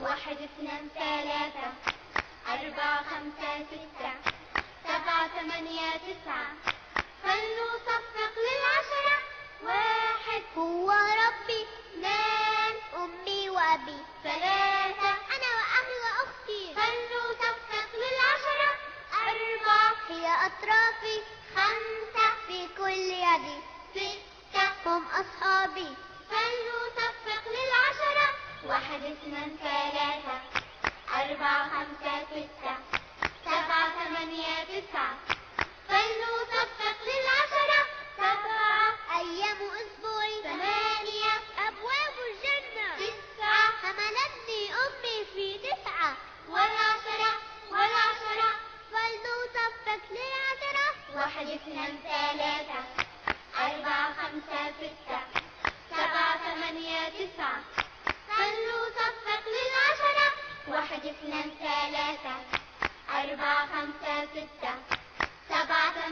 واحد اثنين ثلاثة أربعة خمسة ستة سبعة ثمانية تسعة. فلنصفق للعشرة. واحد هو ربي اثنين أمي وأبي ثلاثة. أنا وأخي وأختي. فلنصفق للعشرة. أربعة هي أطرافي. خمسة في كل يدي. ستة هم أصحابي. فلنصفق للعشرة. واحد اثنين ثلاثة سبعة ثمانية تسعة. للعشرة. سبعة أيام أسبوعي ثمانية. أبواب الجنة. تسعة حملتني أمي في تسعة. والعشرة والعشرة. للعشرة. واحد اثنين ثلاثة. أربعة خمسة ستة. اثنين ثلاثة أربعة خمسة ستة سبعة